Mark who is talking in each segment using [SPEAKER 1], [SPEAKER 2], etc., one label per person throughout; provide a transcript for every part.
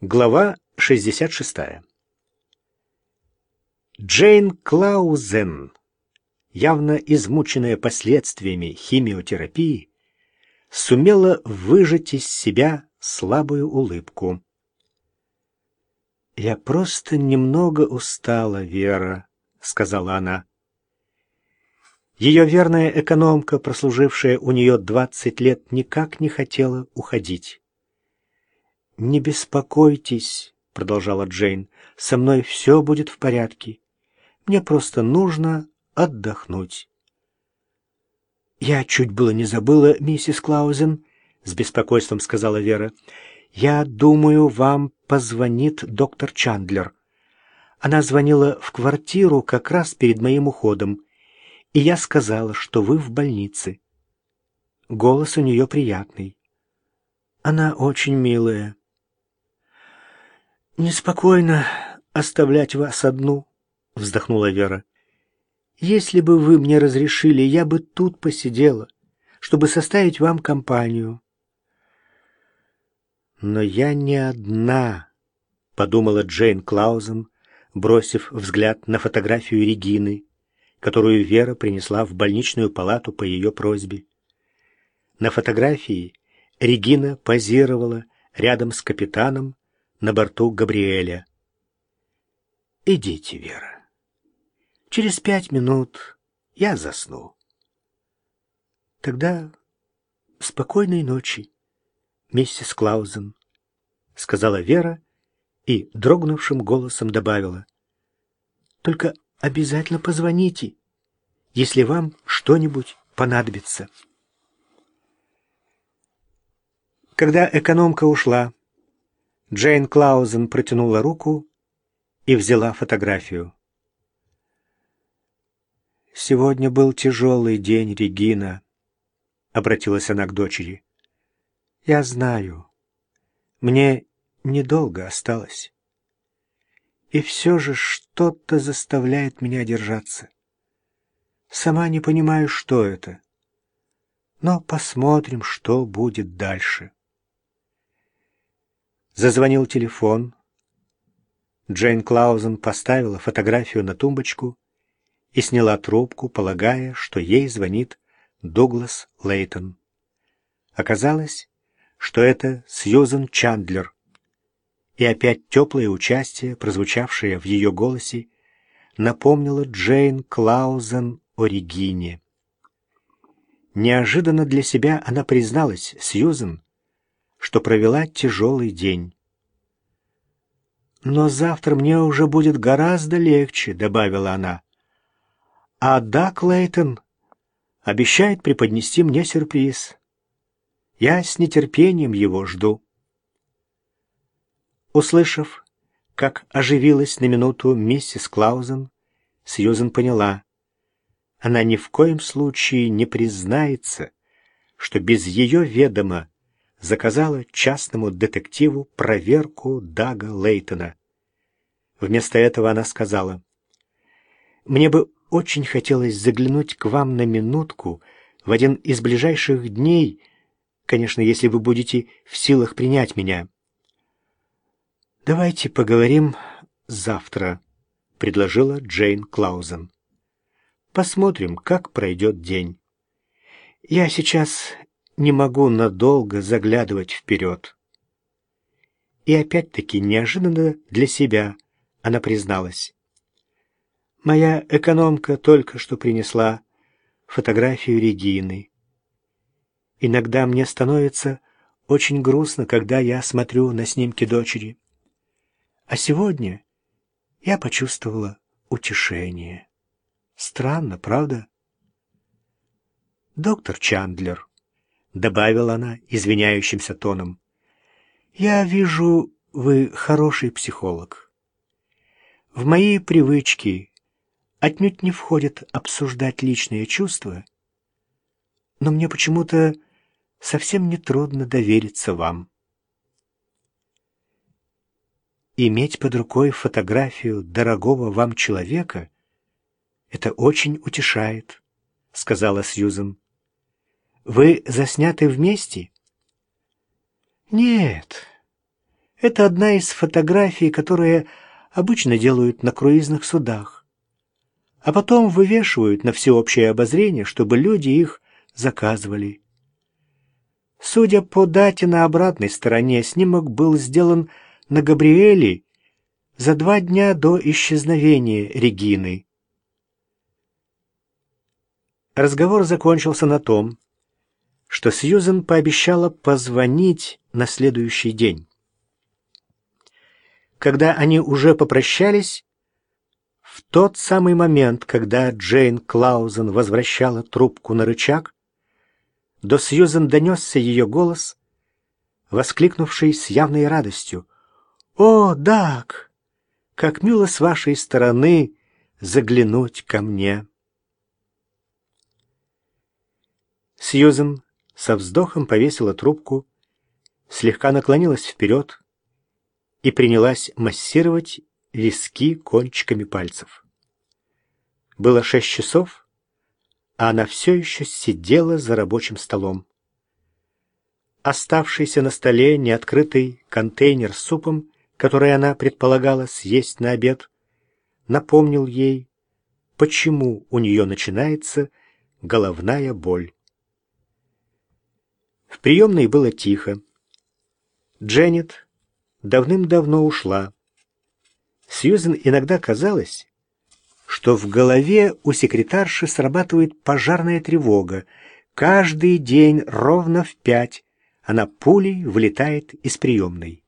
[SPEAKER 1] Глава 66. Джейн Клаузен, явно измученная последствиями химиотерапии, сумела выжать из себя слабую улыбку. «Я просто немного устала, Вера», — сказала она. Ее верная экономка, прослужившая у нее двадцать лет, никак не хотела уходить. «Не беспокойтесь», — продолжала Джейн, — «со мной все будет в порядке. Мне просто нужно отдохнуть». «Я чуть было не забыла, миссис Клаузен», — с беспокойством сказала Вера. «Я думаю, вам позвонит доктор Чандлер. Она звонила в квартиру как раз перед моим уходом, и я сказала, что вы в больнице. Голос у нее приятный. Она очень милая. «Неспокойно оставлять вас одну», — вздохнула Вера. «Если бы вы мне разрешили, я бы тут посидела, чтобы составить вам компанию». «Но я не одна», — подумала Джейн Клаузен, бросив взгляд на фотографию Регины, которую Вера принесла в больничную палату по ее просьбе. На фотографии Регина позировала рядом с капитаном, на борту Габриэля. «Идите, Вера. Через пять минут я засну». «Тогда спокойной ночи, миссис Клаузен», — сказала Вера и дрогнувшим голосом добавила. «Только обязательно позвоните, если вам что-нибудь понадобится». Когда экономка ушла, Джейн Клаузен протянула руку и взяла фотографию. «Сегодня был тяжелый день, Регина», — обратилась она к дочери. «Я знаю. Мне недолго осталось. И все же что-то заставляет меня держаться. Сама не понимаю, что это. Но посмотрим, что будет дальше». Зазвонил телефон. Джейн Клаузен поставила фотографию на тумбочку и сняла трубку, полагая, что ей звонит Дуглас Лейтон. Оказалось, что это Сьюзен Чандлер. И опять теплое участие, прозвучавшее в ее голосе, напомнило Джейн Клаузен о Регине. Неожиданно для себя она призналась Сьюзен, что провела тяжелый день. «Но завтра мне уже будет гораздо легче», — добавила она. «А да, Клейтон обещает преподнести мне сюрприз. Я с нетерпением его жду». Услышав, как оживилась на минуту миссис Клаузен, Сьюзен поняла. Она ни в коем случае не признается, что без ее ведома заказала частному детективу проверку Дага Лейтона. Вместо этого она сказала, «Мне бы очень хотелось заглянуть к вам на минутку в один из ближайших дней, конечно, если вы будете в силах принять меня». «Давайте поговорим завтра», — предложила Джейн Клаузен. «Посмотрим, как пройдет день. Я сейчас не могу надолго заглядывать вперед. И опять-таки неожиданно для себя она призналась. Моя экономка только что принесла фотографию Регины. Иногда мне становится очень грустно, когда я смотрю на снимки дочери. А сегодня я почувствовала утешение. Странно, правда? Доктор Чандлер, — добавила она извиняющимся тоном. «Я вижу, вы хороший психолог. В мои привычки отнюдь не входит обсуждать личные чувства, но мне почему-то совсем не трудно довериться вам. Иметь под рукой фотографию дорогого вам человека — это очень утешает, — сказала Сьюзен. Вы засняты вместе? Нет. Это одна из фотографий, которые обычно делают на круизных судах. А потом вывешивают на всеобщее обозрение, чтобы люди их заказывали. Судя по дате на обратной стороне, снимок был сделан на Габриэле за два дня до исчезновения Регины. Разговор закончился на том, что Сьюзен пообещала позвонить на следующий день. Когда они уже попрощались, в тот самый момент, когда Джейн Клаузен возвращала трубку на рычаг, до Сьюзен донесся ее голос, воскликнувший с явной радостью. «О, Дак, как мило с вашей стороны заглянуть ко мне!» Сьюзен со вздохом повесила трубку, слегка наклонилась вперед и принялась массировать виски кончиками пальцев. Было шесть часов, а она все еще сидела за рабочим столом. Оставшийся на столе неоткрытый контейнер с супом, который она предполагала съесть на обед, напомнил ей, почему у нее начинается головная боль. В приемной было тихо. Дженнет давным-давно ушла. Сьюзен иногда казалось, что в голове у секретарши срабатывает пожарная тревога. Каждый день ровно в пять она пулей вылетает из приемной.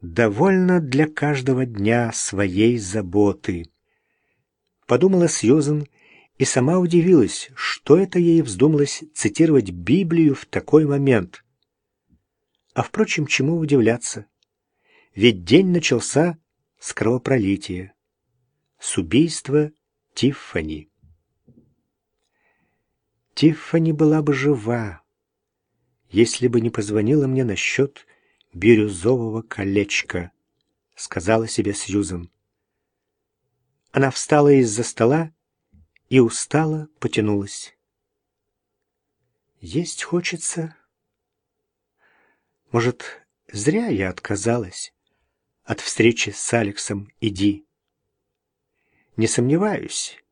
[SPEAKER 1] «Довольно для каждого дня своей заботы», — подумала Сьюзен и сама удивилась, что это ей вздумалось цитировать Библию в такой момент. А, впрочем, чему удивляться? Ведь день начался с кровопролития, с убийства Тиффани. Тиффани была бы жива, если бы не позвонила мне насчет бирюзового колечка, сказала себе Сьюзен. Она встала из-за стола и устало потянулась. Есть хочется. Может, зря я отказалась от встречи с Алексом и Ди. Не сомневаюсь,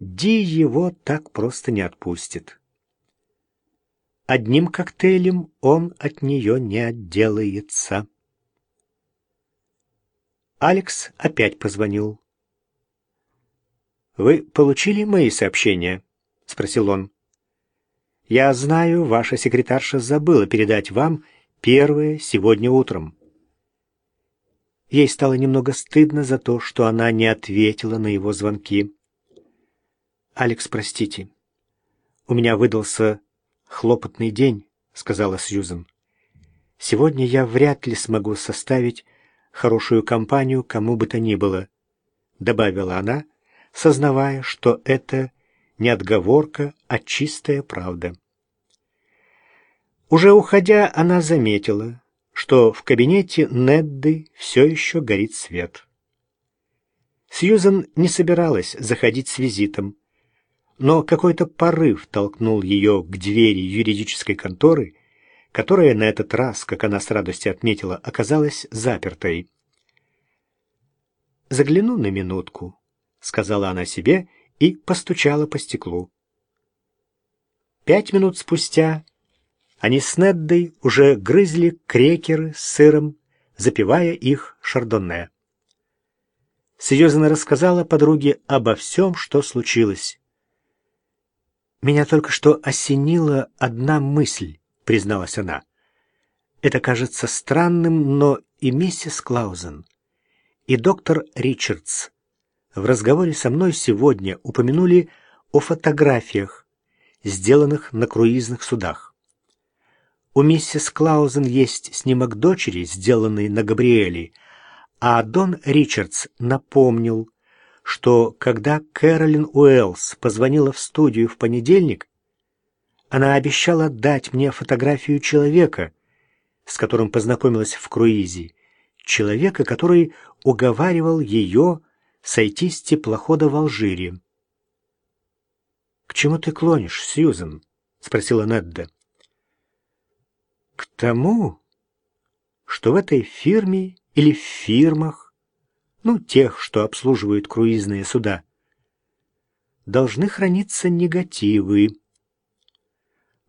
[SPEAKER 1] Ди его так просто не отпустит. Одним коктейлем он от нее не отделается. Алекс опять позвонил. «Вы получили мои сообщения?» — спросил он. «Я знаю, ваша секретарша забыла передать вам первое сегодня утром». Ей стало немного стыдно за то, что она не ответила на его звонки. «Алекс, простите. У меня выдался хлопотный день», — сказала Сьюзен. «Сегодня я вряд ли смогу составить хорошую компанию кому бы то ни было», — добавила она, сознавая, что это не отговорка, а чистая правда. Уже уходя, она заметила, что в кабинете Недды все еще горит свет. Сьюзен не собиралась заходить с визитом, но какой-то порыв толкнул ее к двери юридической конторы, которая на этот раз, как она с радостью отметила, оказалась запертой. «Загляну на минутку», — сказала она себе и постучала по стеклу. Пять минут спустя они с Неддой уже грызли крекеры с сыром, запивая их шардонне. Сьюзен рассказала подруге обо всем, что случилось. «Меня только что осенила одна мысль», — призналась она. «Это кажется странным, но и миссис Клаузен, и доктор Ричардс в разговоре со мной сегодня упомянули о фотографиях, сделанных на круизных судах. У миссис Клаузен есть снимок дочери, сделанный на Габриэле, а Дон Ричардс напомнил, что когда Кэролин Уэллс позвонила в студию в понедельник, она обещала дать мне фотографию человека, с которым познакомилась в круизе, человека, который уговаривал ее сойти с теплохода в Алжире. «К чему ты клонишь, Сьюзен?» — спросила Недда. К тому, что в этой фирме или в фирмах, ну, тех, что обслуживают круизные суда, должны храниться негативы.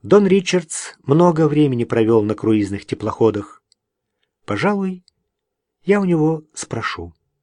[SPEAKER 1] Дон Ричардс много времени провел на круизных теплоходах. Пожалуй, я у него спрошу.